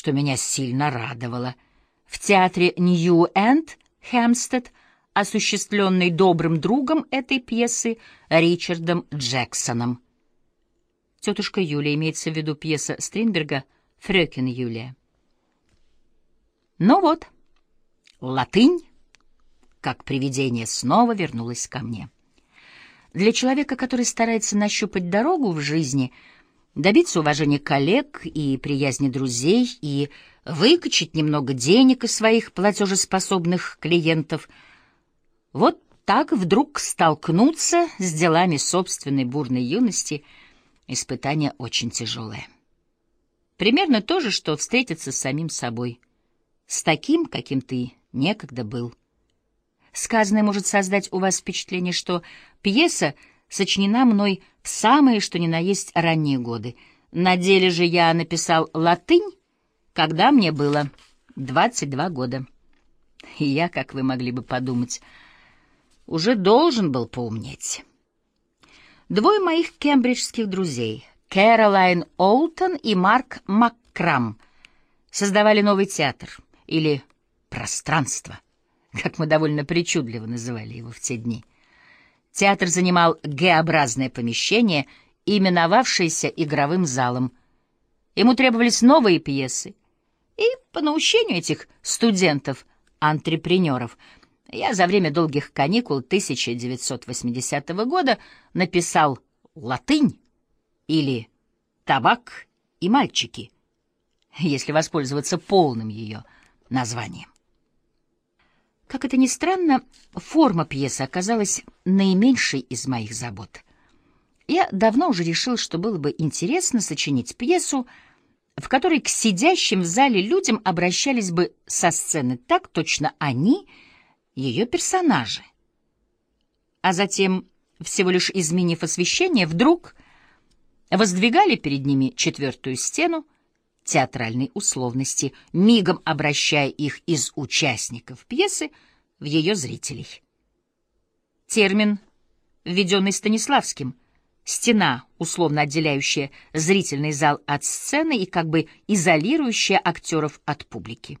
что меня сильно радовало. В театре Нью-Энд, Хэмстед, осуществленный добрым другом этой пьесы Ричардом Джексоном. Тетушка Юлия имеется в виду пьеса Стринберга «Фрёкин Юлия». Ну вот, латынь, как привидение, снова вернулась ко мне. Для человека, который старается нащупать дорогу в жизни, добиться уважения коллег и приязни друзей и выкачать немного денег из своих платежеспособных клиентов, вот так вдруг столкнуться с делами собственной бурной юности — испытание очень тяжелое. Примерно то же, что встретиться с самим собой, с таким, каким ты некогда был. Сказанное может создать у вас впечатление, что пьеса сочинена мной в самые, что ни на есть, ранние годы. На деле же я написал латынь, когда мне было 22 года. И я, как вы могли бы подумать, уже должен был поумнеть. Двое моих кембриджских друзей, Кэролайн Олтон и Марк Маккрам, создавали новый театр, или «Пространство», как мы довольно причудливо называли его в те дни. Театр занимал Г-образное помещение, именовавшееся игровым залом. Ему требовались новые пьесы. И по наущению этих студентов-антрепренеров я за время долгих каникул 1980 года написал «Латынь» или «Табак и мальчики», если воспользоваться полным ее названием. Как это ни странно, форма пьесы оказалась наименьшей из моих забот. Я давно уже решил, что было бы интересно сочинить пьесу, в которой к сидящим в зале людям обращались бы со сцены так точно они, ее персонажи. А затем, всего лишь изменив освещение, вдруг воздвигали перед ними четвертую стену, театральной условности, мигом обращая их из участников пьесы в ее зрителей. Термин, введенный Станиславским, стена, условно отделяющая зрительный зал от сцены и как бы изолирующая актеров от публики.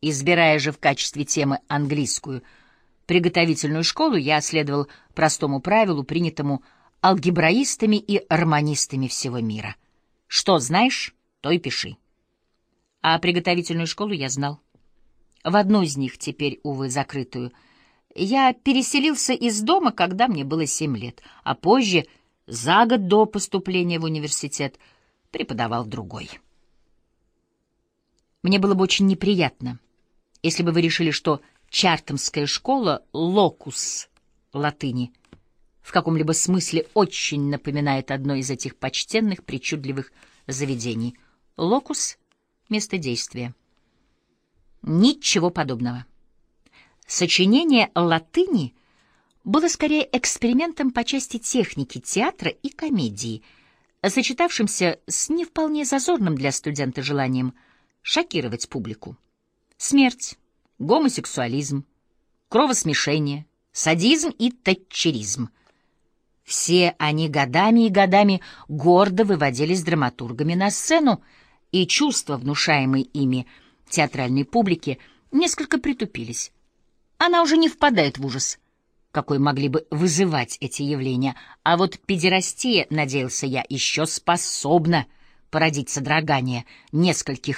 Избирая же в качестве темы английскую приготовительную школу, я следовал простому правилу, принятому алгебраистами и романистами всего мира — что знаешь, то и пиши. А приготовительную школу я знал. В одну из них, теперь, увы, закрытую, я переселился из дома, когда мне было семь лет, а позже, за год до поступления в университет, преподавал другой. Мне было бы очень неприятно, если бы вы решили, что Чартомская школа — локус латыни — в каком-либо смысле очень напоминает одно из этих почтенных, причудливых заведений. Локус — место действия. Ничего подобного. Сочинение латыни было скорее экспериментом по части техники театра и комедии, сочетавшимся с не вполне зазорным для студента желанием шокировать публику. Смерть, гомосексуализм, кровосмешение, садизм и татчеризм — все они годами и годами гордо выводились драматургами на сцену, и чувства, внушаемые ими театральной публике, несколько притупились. Она уже не впадает в ужас, какой могли бы вызывать эти явления, а вот педерастия, надеялся я, еще способна породить содрогание нескольких